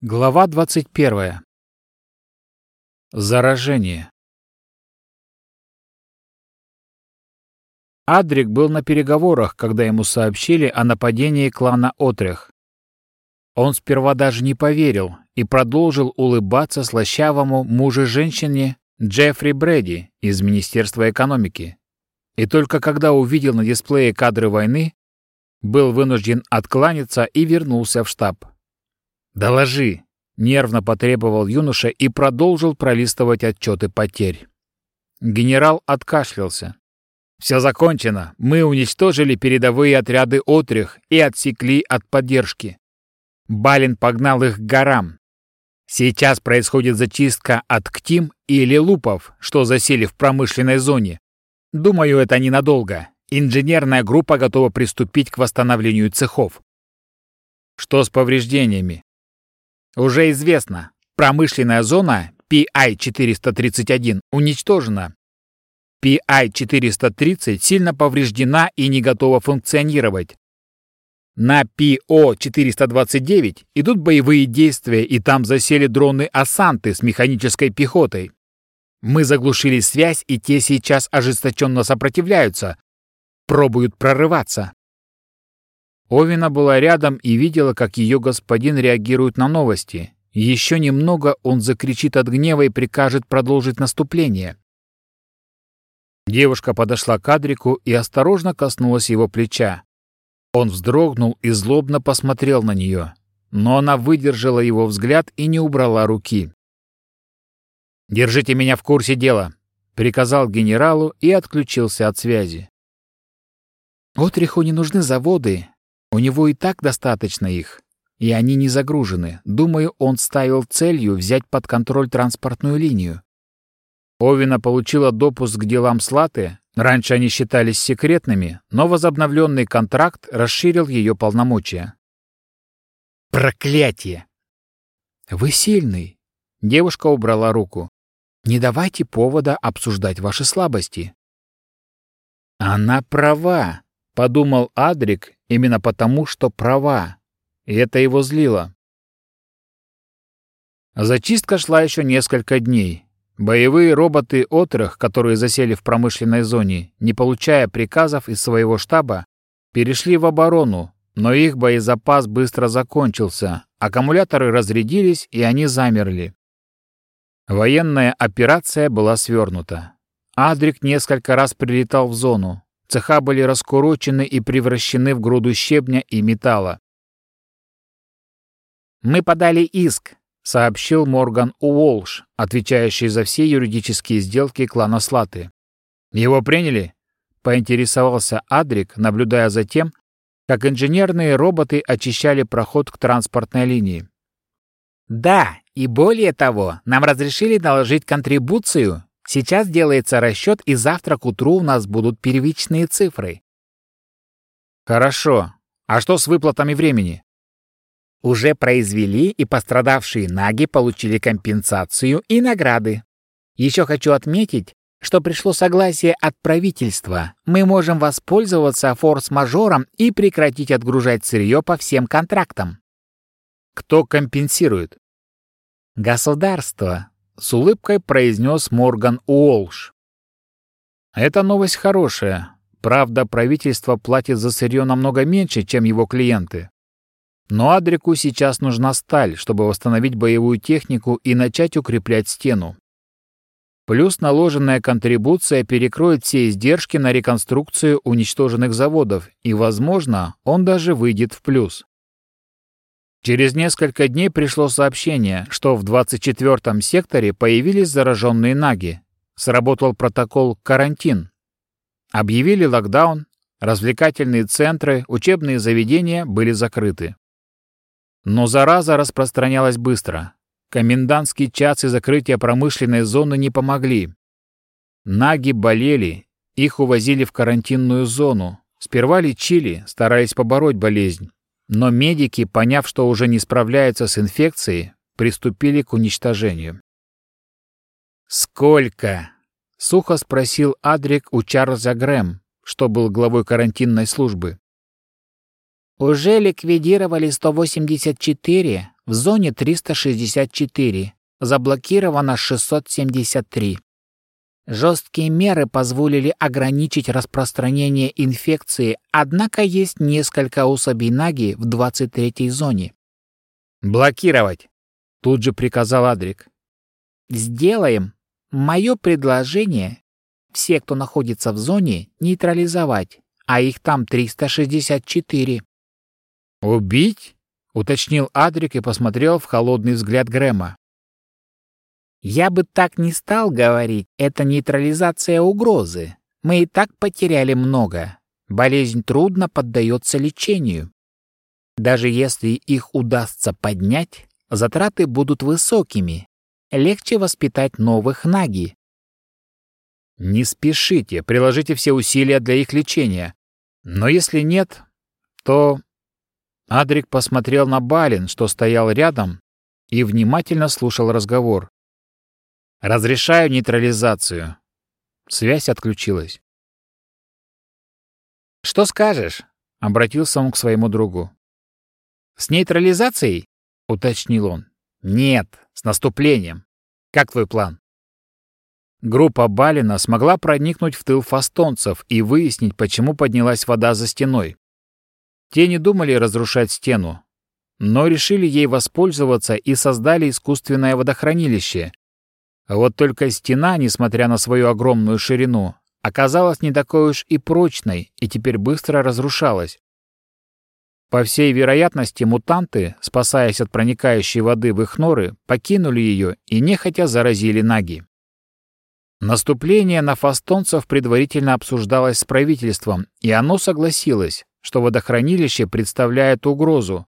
Глава 21. Заражение. Адрик был на переговорах, когда ему сообщили о нападении клана Отрех. Он сперва даже не поверил и продолжил улыбаться слащавому муже-женщине Джеффри Брэди из Министерства экономики. И только когда увидел на дисплее кадры войны, был вынужден откланяться и вернулся в штаб. «Доложи!» — нервно потребовал юноша и продолжил пролистывать отчеты потерь. Генерал откашлялся. «Все закончено. Мы уничтожили передовые отряды Отрих и отсекли от поддержки. Балин погнал их к горам. Сейчас происходит зачистка от Ктим и Лилупов, что засели в промышленной зоне. Думаю, это ненадолго. Инженерная группа готова приступить к восстановлению цехов. Что с повреждениями? Уже известно, промышленная зона PI-431 уничтожена. PI-430 сильно повреждена и не готова функционировать. На PO-429 идут боевые действия, и там засели дроны-осанты с механической пехотой. Мы заглушили связь, и те сейчас ожесточенно сопротивляются. Пробуют прорываться. Овина была рядом и видела, как ее господин реагирует на новости. Еще немного он закричит от гнева и прикажет продолжить наступление. Девушка подошла к Адрику и осторожно коснулась его плеча. Он вздрогнул и злобно посмотрел на нее, но она выдержала его взгляд и не убрала руки. «Держите меня в курсе дела», — приказал генералу и отключился от связи. «Отриху не нужны заводы, у него и так достаточно их, и они не загружены. Думаю, он ставил целью взять под контроль транспортную линию. Овина получила допуск к делам Слаты, раньше они считались секретными, но возобновленный контракт расширил ее полномочия. «Проклятие!» «Вы сильный!» Девушка убрала руку. «Не давайте повода обсуждать ваши слабости». «Она права!» — подумал Адрик Именно потому, что права. И это его злило. Зачистка шла еще несколько дней. Боевые роботы «Отрых», которые засели в промышленной зоне, не получая приказов из своего штаба, перешли в оборону, но их боезапас быстро закончился, аккумуляторы разрядились и они замерли. Военная операция была свернута. Адрик несколько раз прилетал в зону, Цеха были раскурочены и превращены в груду щебня и металла. «Мы подали иск», — сообщил Морган Уолш, отвечающий за все юридические сделки клана Слаты. «Его приняли?» — поинтересовался Адрик, наблюдая за тем, как инженерные роботы очищали проход к транспортной линии. «Да, и более того, нам разрешили наложить контрибуцию Сейчас делается расчет, и завтра к утру у нас будут первичные цифры. Хорошо. А что с выплатами времени? Уже произвели, и пострадавшие наги получили компенсацию и награды. Еще хочу отметить, что пришло согласие от правительства. Мы можем воспользоваться форс-мажором и прекратить отгружать сырье по всем контрактам. Кто компенсирует? Государство. С улыбкой произнес Морган Уолш. «Эта новость хорошая. Правда, правительство платит за сырье намного меньше, чем его клиенты. Но Адрику сейчас нужна сталь, чтобы восстановить боевую технику и начать укреплять стену. Плюс наложенная контрибуция перекроет все издержки на реконструкцию уничтоженных заводов, и, возможно, он даже выйдет в плюс. Через несколько дней пришло сообщение, что в 24-м секторе появились зараженные наги. Сработал протокол «карантин». Объявили локдаун, развлекательные центры, учебные заведения были закрыты. Но зараза распространялась быстро. Комендантский час и закрытие промышленной зоны не помогли. Наги болели, их увозили в карантинную зону. Сперва лечили, стараясь побороть болезнь. Но медики, поняв, что уже не справляются с инфекцией, приступили к уничтожению. «Сколько?» — сухо спросил Адрик у Чарльза Грэм, что был главой карантинной службы. «Уже ликвидировали 184, в зоне 364, заблокировано 673. Жесткие меры позволили ограничить распространение инфекции, однако есть несколько особей Наги в 23-й зоне. «Блокировать!» — тут же приказал Адрик. «Сделаем. Мое предложение — все, кто находится в зоне, нейтрализовать, а их там 364». «Убить?» — уточнил Адрик и посмотрел в холодный взгляд Грэма. Я бы так не стал говорить, это нейтрализация угрозы. Мы и так потеряли много. Болезнь трудно поддается лечению. Даже если их удастся поднять, затраты будут высокими. Легче воспитать новых наги. Не спешите, приложите все усилия для их лечения. Но если нет, то... Адрик посмотрел на Балин, что стоял рядом, и внимательно слушал разговор. Разрешаю нейтрализацию. Связь отключилась. Что скажешь? Обратился он к своему другу. С нейтрализацией? Уточнил он. Нет, с наступлением. Как твой план? Группа Балина смогла проникнуть в тыл фастонцев и выяснить, почему поднялась вода за стеной. Те не думали разрушать стену, но решили ей воспользоваться и создали искусственное водохранилище, вот только стена, несмотря на свою огромную ширину, оказалась не такой уж и прочной и теперь быстро разрушалась. По всей вероятности, мутанты, спасаясь от проникающей воды в их норы, покинули ее и нехотя заразили наги. Наступление на фастонцев предварительно обсуждалось с правительством, и оно согласилось, что водохранилище представляет угрозу,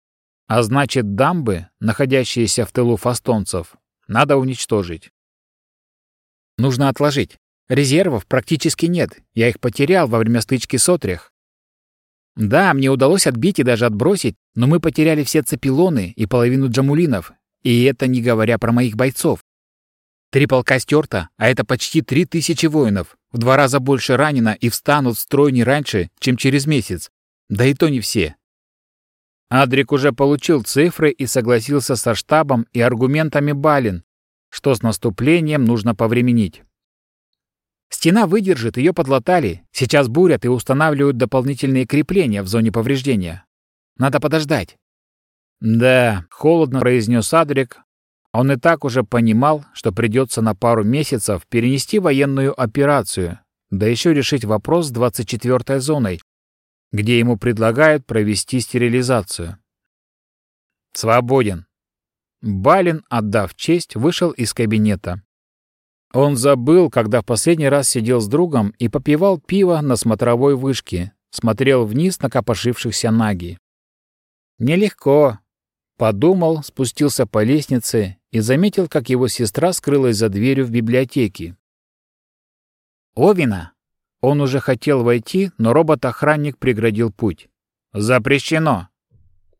а значит дамбы, находящиеся в тылу фастонцев, надо уничтожить. Нужно отложить. Резервов практически нет. Я их потерял во время стычки с Отрех. Да, мне удалось отбить и даже отбросить, но мы потеряли все цепилоны и половину джамулинов, и это не говоря про моих бойцов. Три полка стерто, а это почти три тысячи воинов, в два раза больше ранено и встанут в строй не раньше, чем через месяц. Да и то не все. Адрик уже получил цифры и согласился со штабом и аргументами Балин, что с наступлением нужно повременить. Стена выдержит, ее подлатали. Сейчас бурят и устанавливают дополнительные крепления в зоне повреждения. Надо подождать. Да, холодно произнес Адрик. Он и так уже понимал, что придется на пару месяцев перенести военную операцию, да еще решить вопрос с 24-й зоной, где ему предлагают провести стерилизацию. Свободен. Балин, отдав честь, вышел из кабинета. Он забыл, когда в последний раз сидел с другом и попивал пиво на смотровой вышке, смотрел вниз на копошившихся наги. «Нелегко», — подумал, спустился по лестнице и заметил, как его сестра скрылась за дверью в библиотеке. «Овина!» Он уже хотел войти, но робот-охранник преградил путь. «Запрещено!»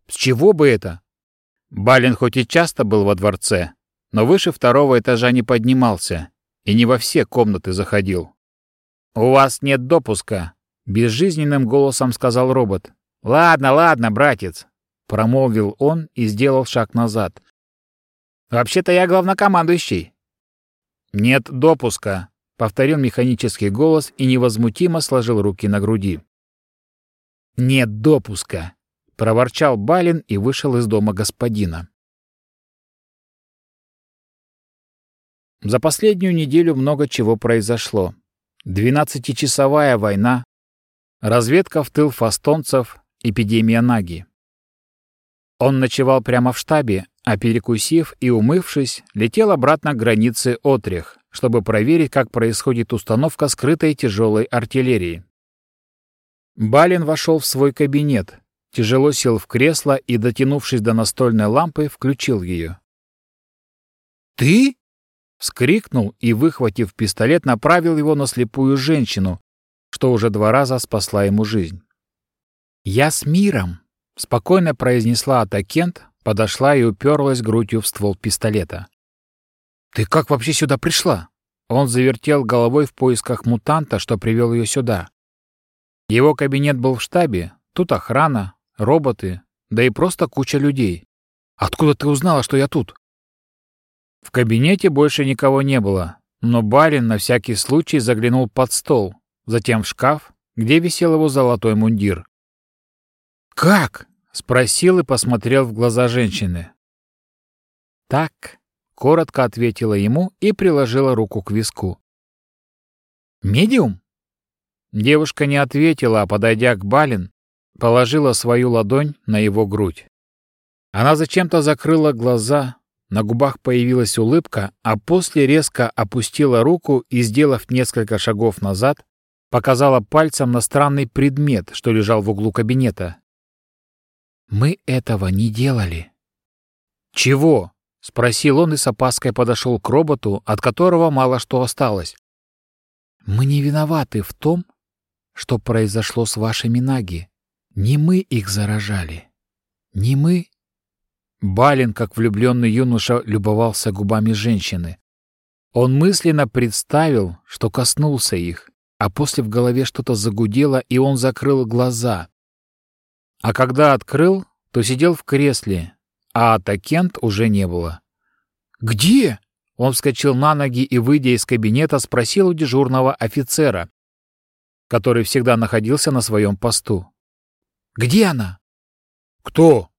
«С чего бы это?» Балин хоть и часто был во дворце, но выше второго этажа не поднимался и не во все комнаты заходил. «У вас нет допуска», — безжизненным голосом сказал робот. «Ладно, ладно, братец», — промолвил он и сделал шаг назад. «Вообще-то я главнокомандующий». «Нет допуска», — повторил механический голос и невозмутимо сложил руки на груди. «Нет допуска», проворчал Балин и вышел из дома господина. За последнюю неделю много чего произошло. Двенадцатичасовая война, разведка в тыл фастонцев, эпидемия Наги. Он ночевал прямо в штабе, а перекусив и умывшись, летел обратно к границе Отрех, чтобы проверить, как происходит установка скрытой тяжелой артиллерии. Балин вошел в свой кабинет, тяжело сел в кресло и, дотянувшись до настольной лампы, включил ее. «Ты?» — вскрикнул и, выхватив пистолет, направил его на слепую женщину, что уже два раза спасла ему жизнь. «Я с миром», — спокойно произнесла Атакент, подошла и уперлась грудью в ствол пистолета. «Ты как вообще сюда пришла?» Он завертел головой в поисках мутанта, что привел ее сюда. Его кабинет был в штабе, тут охрана, роботы, да и просто куча людей. Откуда ты узнала, что я тут?» В кабинете больше никого не было, но барин на всякий случай заглянул под стол, затем в шкаф, где висел его золотой мундир. «Как?» — спросил и посмотрел в глаза женщины. «Так», — коротко ответила ему и приложила руку к виску. «Медиум?» Девушка не ответила, а, подойдя к Балин, положила свою ладонь на его грудь. Она зачем-то закрыла глаза, на губах появилась улыбка, а после резко опустила руку и, сделав несколько шагов назад, показала пальцем на странный предмет, что лежал в углу кабинета. «Мы этого не делали». «Чего?» — спросил он и с опаской подошел к роботу, от которого мало что осталось. «Мы не виноваты в том, что произошло с вашими наги. Не мы их заражали. Не мы...» Балин, как влюбленный юноша, любовался губами женщины. Он мысленно представил, что коснулся их, а после в голове что-то загудело, и он закрыл глаза. А когда открыл, то сидел в кресле, а Атакент уже не было. «Где?» Он вскочил на ноги и, выйдя из кабинета, спросил у дежурного офицера, который всегда находился на своем посту. «Где она?» «Кто?»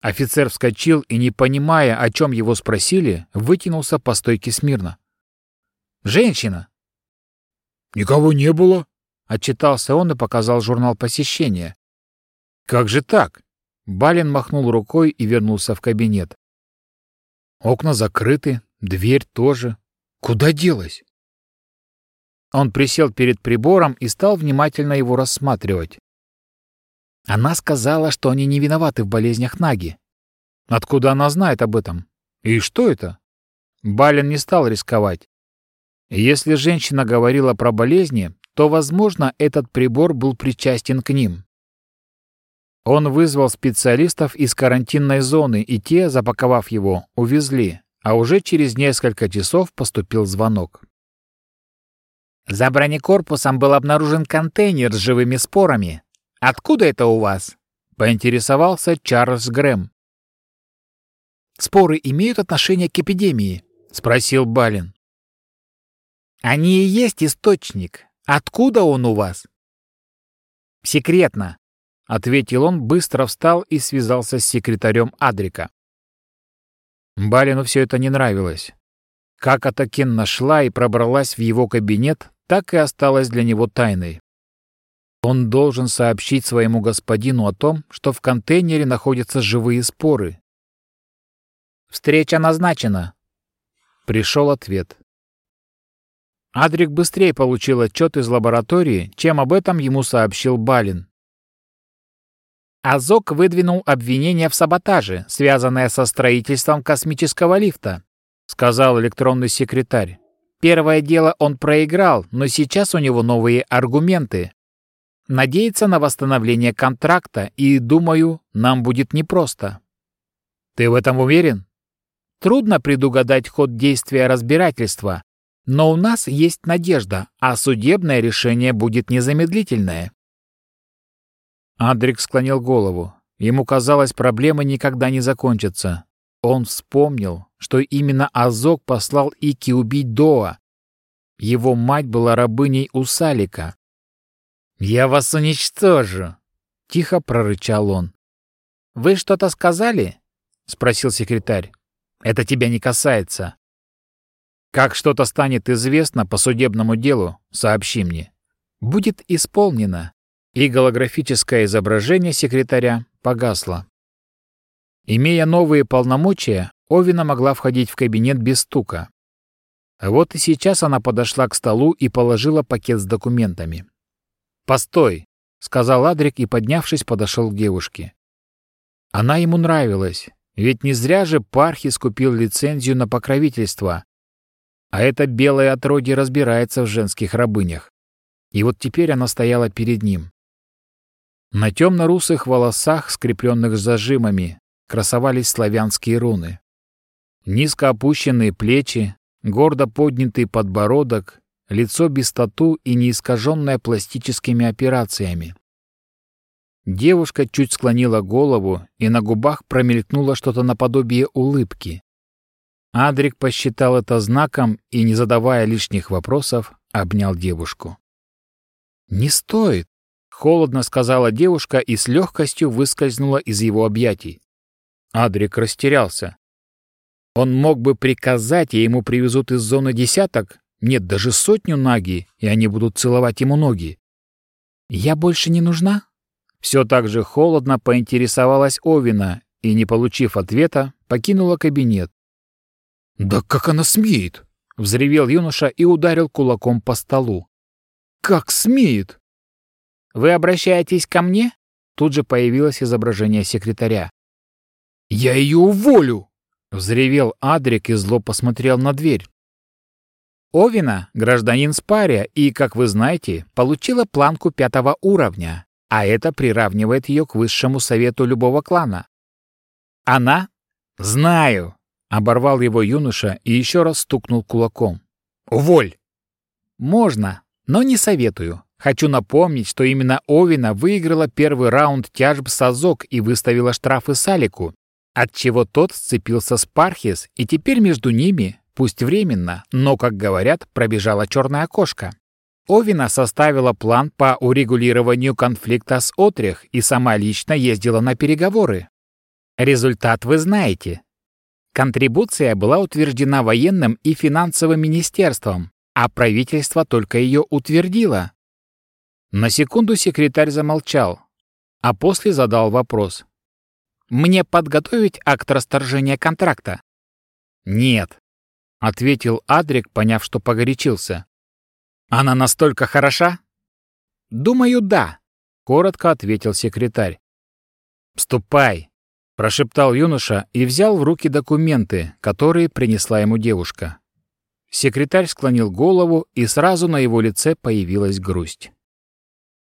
Офицер вскочил и, не понимая, о чем его спросили, вытянулся по стойке смирно. «Женщина!» «Никого не было», — отчитался он и показал журнал посещения. «Как же так?» Балин махнул рукой и вернулся в кабинет. Окна закрыты, дверь тоже. Куда делась? Он присел перед прибором и стал внимательно его рассматривать. Она сказала, что они не виноваты в болезнях Наги. Откуда она знает об этом? И что это? Балин не стал рисковать. Если женщина говорила про болезни, то, возможно, этот прибор был причастен к ним. Он вызвал специалистов из карантинной зоны, и те, запаковав его, увезли, а уже через несколько часов поступил звонок. За бронекорпусом был обнаружен контейнер с живыми спорами. Откуда это у вас? Поинтересовался Чарльз Грэм. Споры имеют отношение к эпидемии? Спросил Балин. Они и есть источник. Откуда он у вас? Секретно, ответил он, быстро встал и связался с секретарем Адрика. Балину все это не нравилось. Как Атакин нашла и пробралась в его кабинет, так и осталась для него тайной. Он должен сообщить своему господину о том, что в контейнере находятся живые споры. «Встреча назначена!» Пришел ответ. Адрик быстрее получил отчет из лаборатории, чем об этом ему сообщил Балин. Азок выдвинул обвинение в саботаже, связанное со строительством космического лифта, сказал электронный секретарь. Первое дело он проиграл, но сейчас у него новые аргументы. Надеется на восстановление контракта, и, думаю, нам будет непросто. Ты в этом уверен? Трудно предугадать ход действия разбирательства, но у нас есть надежда, а судебное решение будет незамедлительное. Андрик склонил голову. Ему казалось, проблемы никогда не закончатся. Он вспомнил, что именно Азок послал Ики убить Доа. Его мать была рабыней у Салика. «Я вас уничтожу!» — тихо прорычал он. «Вы что-то сказали?» — спросил секретарь. «Это тебя не касается. Как что-то станет известно по судебному делу, сообщи мне. Будет исполнено. И голографическое изображение секретаря погасло. Имея новые полномочия, Овина могла входить в кабинет без стука. Вот и сейчас она подошла к столу и положила пакет с документами. «Постой!» — сказал Адрик и, поднявшись, подошел к девушке. Она ему нравилась, ведь не зря же Пархи скупил лицензию на покровительство, а это белое отродье разбирается в женских рабынях. И вот теперь она стояла перед ним. На темно-русых волосах, скрепленных зажимами, красовались славянские руны. Низко опущенные плечи, гордо поднятый подбородок, лицо без тату и не искаженное пластическими операциями. Девушка чуть склонила голову, и на губах промелькнуло что-то наподобие улыбки. Адрик посчитал это знаком и, не задавая лишних вопросов, обнял девушку. «Не стоит», — холодно сказала девушка и с легкостью выскользнула из его объятий. Адрик растерялся. Он мог бы приказать, и ему привезут из зоны десяток, нет, даже сотню наги, и они будут целовать ему ноги. «Я больше не нужна?» Все так же холодно поинтересовалась Овина и, не получив ответа, покинула кабинет. «Да как она смеет!» — взревел юноша и ударил кулаком по столу. «Как смеет!» «Вы обращаетесь ко мне?» Тут же появилось изображение секретаря. «Я ее уволю!» — взревел Адрик и зло посмотрел на дверь. Овина — гражданин Спария и, как вы знаете, получила планку пятого уровня, а это приравнивает ее к высшему совету любого клана. Она? Знаю! Оборвал его юноша и еще раз стукнул кулаком. «Уволь!» «Можно, но не советую. Хочу напомнить, что именно Овина выиграла первый раунд тяжб с Азок и выставила штрафы Салику, отчего тот сцепился с Пархис, и теперь между ними, пусть временно, но, как говорят, пробежала черная кошка. Овина составила план по урегулированию конфликта с Отрех и сама лично ездила на переговоры. Результат вы знаете. Контрибуция была утверждена военным и финансовым министерством, а правительство только ее утвердило. На секунду секретарь замолчал, а после задал вопрос. «Мне подготовить акт расторжения контракта?» «Нет», — ответил Адрик, поняв, что погорячился. «Она настолько хороша?» «Думаю, да», — коротко ответил секретарь. «Ступай», прошептал юноша и взял в руки документы, которые принесла ему девушка. Секретарь склонил голову, и сразу на его лице появилась грусть.